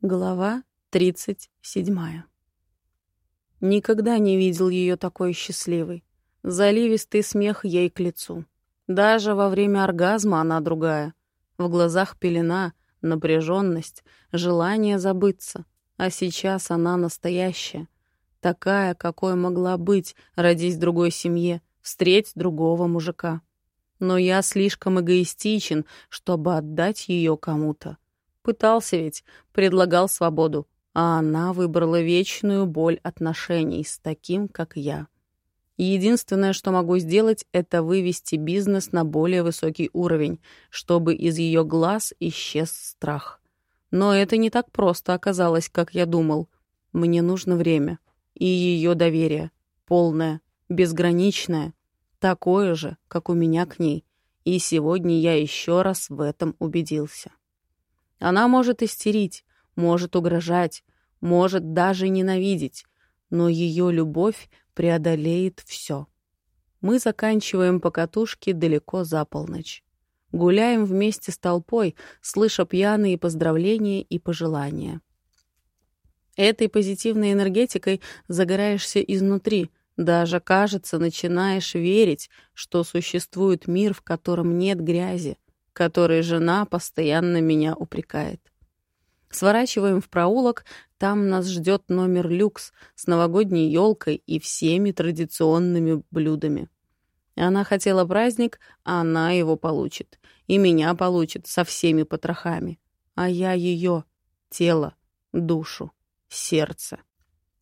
Глава 37. Никогда не видел ее такой счастливой. Заливистый смех ей к лицу. Даже во время оргазма она другая. В глазах пелена, напряженность, желание забыться. А сейчас она настоящая. Такая, какой могла быть, родись в другой семье, встреть другого мужика. Но я слишком эгоистичен, чтобы отдать ее кому-то. Пытался ведь, предлагал свободу, а она выбрала вечную боль отношений с таким, как я. Единственное, что могу сделать, это вывести бизнес на более высокий уровень, чтобы из ее глаз исчез страх. Но это не так просто оказалось, как я думал. Мне нужно время. И ее доверие. Полное, безграничное. Такое же, как у меня к ней. И сегодня я еще раз в этом убедился. Она может истерить, может угрожать, может даже ненавидеть, но ее любовь преодолеет все. Мы заканчиваем покатушки далеко за полночь. Гуляем вместе с толпой, слыша пьяные поздравления и пожелания. Этой позитивной энергетикой загораешься изнутри, даже, кажется, начинаешь верить, что существует мир, в котором нет грязи, которой жена постоянно меня упрекает. Сворачиваем в проулок, там нас ждет номер люкс с новогодней елкой и всеми традиционными блюдами. Она хотела праздник, а она его получит. И меня получит со всеми потрохами. А я ее тело, душу, сердце.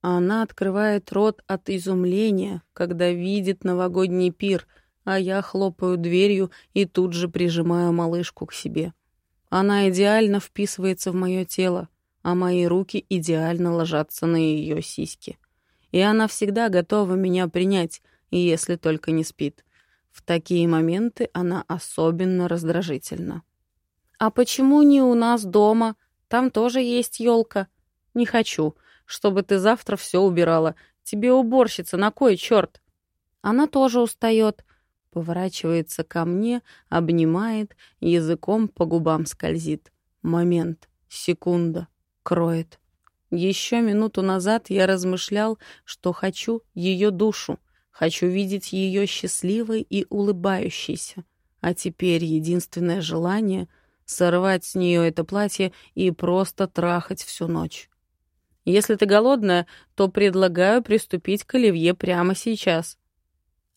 Она открывает рот от изумления, когда видит новогодний пир — а я хлопаю дверью и тут же прижимаю малышку к себе. Она идеально вписывается в мое тело, а мои руки идеально ложатся на ее сиськи. И она всегда готова меня принять, если только не спит. В такие моменты она особенно раздражительна. «А почему не у нас дома? Там тоже есть елка. «Не хочу, чтобы ты завтра все убирала. Тебе уборщица, на кой черт?» Она тоже устает поворачивается ко мне, обнимает, языком по губам скользит. Момент, секунда, кроет. Еще минуту назад я размышлял, что хочу ее душу, хочу видеть ее счастливой и улыбающейся. А теперь единственное желание — сорвать с нее это платье и просто трахать всю ночь. Если ты голодная, то предлагаю приступить к оливье прямо сейчас.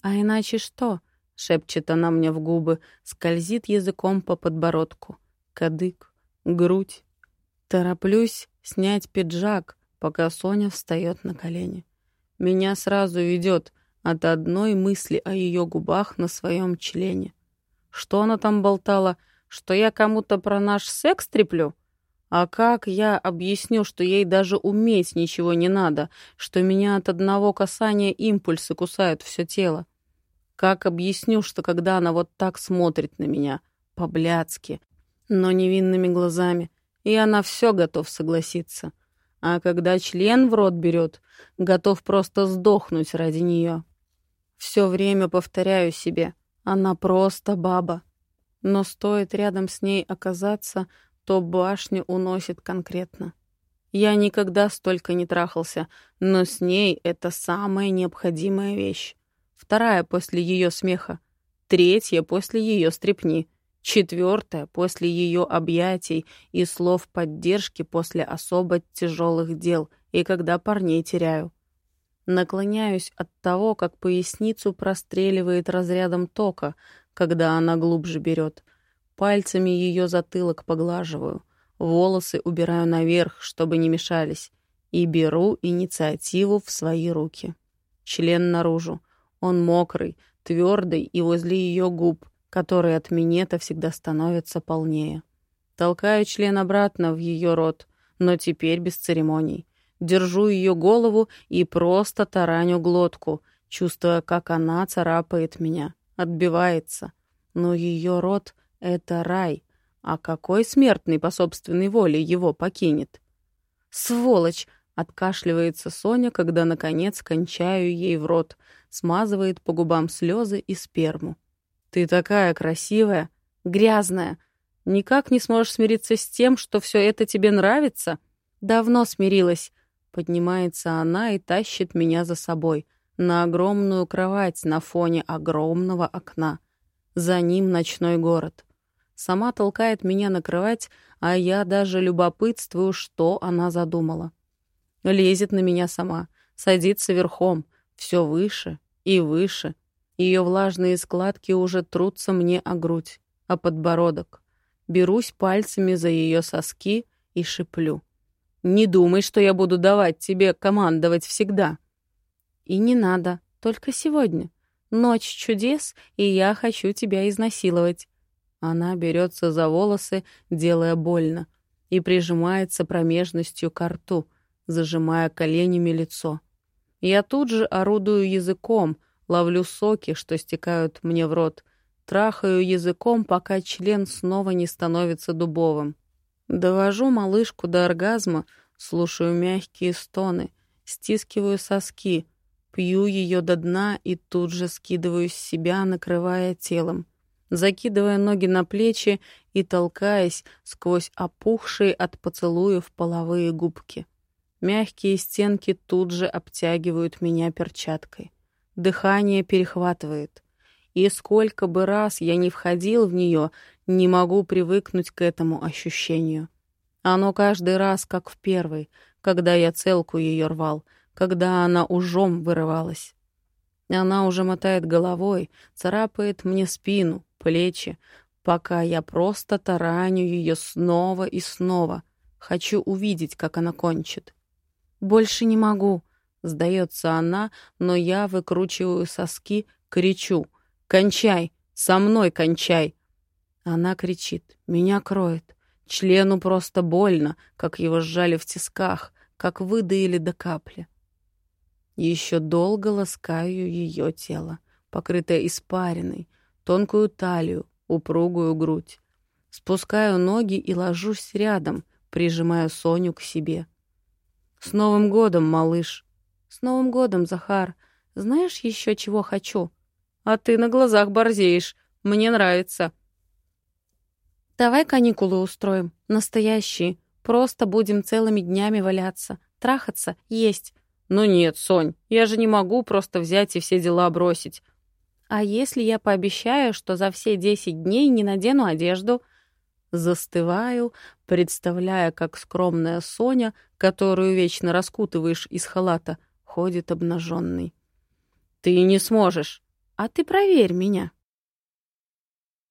А иначе что? Шепчет она мне в губы, скользит языком по подбородку. Кадык, грудь. Тороплюсь снять пиджак, пока Соня встает на колени. Меня сразу ведет от одной мысли о ее губах на своем члене. Что она там болтала? Что я кому-то про наш секс треплю? А как я объясню, что ей даже уметь ничего не надо, что меня от одного касания импульсы кусают все тело? Как объясню, что когда она вот так смотрит на меня, по-блядски, но невинными глазами, и она все готов согласиться. А когда член в рот берет, готов просто сдохнуть ради нее. Все время повторяю себе, она просто баба. Но стоит рядом с ней оказаться, то башню уносит конкретно. Я никогда столько не трахался, но с ней это самая необходимая вещь вторая после ее смеха, третья после ее стрепни, четвертая после ее объятий и слов поддержки после особо тяжелых дел и когда парней теряю. Наклоняюсь от того, как поясницу простреливает разрядом тока, когда она глубже берет. Пальцами ее затылок поглаживаю, волосы убираю наверх, чтобы не мешались, и беру инициативу в свои руки. Член наружу. Он мокрый, твердый и возле ее губ, которые от минета всегда становятся полнее. Толкаю член обратно в ее рот, но теперь без церемоний. Держу ее голову и просто тараню глотку, чувствуя, как она царапает меня, отбивается. Но ее рот — это рай, а какой смертный по собственной воле его покинет? «Сволочь!» — откашливается Соня, когда, наконец, кончаю ей в рот — смазывает по губам слезы и сперму. «Ты такая красивая, грязная. Никак не сможешь смириться с тем, что все это тебе нравится? Давно смирилась. Поднимается она и тащит меня за собой на огромную кровать на фоне огромного окна. За ним ночной город. Сама толкает меня на кровать, а я даже любопытствую, что она задумала. Лезет на меня сама, садится верхом, все выше и выше. Ее влажные складки уже трутся мне о грудь, о подбородок. Берусь пальцами за ее соски и шиплю. «Не думай, что я буду давать тебе командовать всегда». «И не надо, только сегодня. Ночь чудес, и я хочу тебя изнасиловать». Она берется за волосы, делая больно, и прижимается промежностью к рту, зажимая коленями лицо. Я тут же орудую языком, ловлю соки, что стекают мне в рот, трахаю языком, пока член снова не становится дубовым. Довожу малышку до оргазма, слушаю мягкие стоны, стискиваю соски, пью ее до дна и тут же скидываю с себя, накрывая телом закидывая ноги на плечи и толкаясь сквозь опухшие от поцелуев половые губки. Мягкие стенки тут же обтягивают меня перчаткой. Дыхание перехватывает. И сколько бы раз я не входил в нее, не могу привыкнуть к этому ощущению. Оно каждый раз, как в первый, когда я целку ее рвал, когда она ужом вырывалась. Она уже мотает головой, царапает мне спину, плечи, пока я просто тараню ее снова и снова. Хочу увидеть, как она кончит. «Больше не могу», — сдается она, но я выкручиваю соски, кричу. «Кончай! Со мной кончай!» Она кричит. Меня кроет. Члену просто больно, как его сжали в тисках, как выдаили до капли. Еще долго ласкаю ее тело, покрытое испариной, тонкую талию, упругую грудь. Спускаю ноги и ложусь рядом, прижимая Соню к себе. «С Новым годом, малыш!» «С Новым годом, Захар! Знаешь еще, чего хочу?» «А ты на глазах борзеешь. Мне нравится». «Давай каникулы устроим. Настоящие. Просто будем целыми днями валяться, трахаться, есть». «Ну нет, Сонь, я же не могу просто взять и все дела бросить. А если я пообещаю, что за все десять дней не надену одежду? Застываю, представляя, как скромная Соня, которую вечно раскутываешь из халата, ходит обнаженной. Ты не сможешь. А ты проверь меня.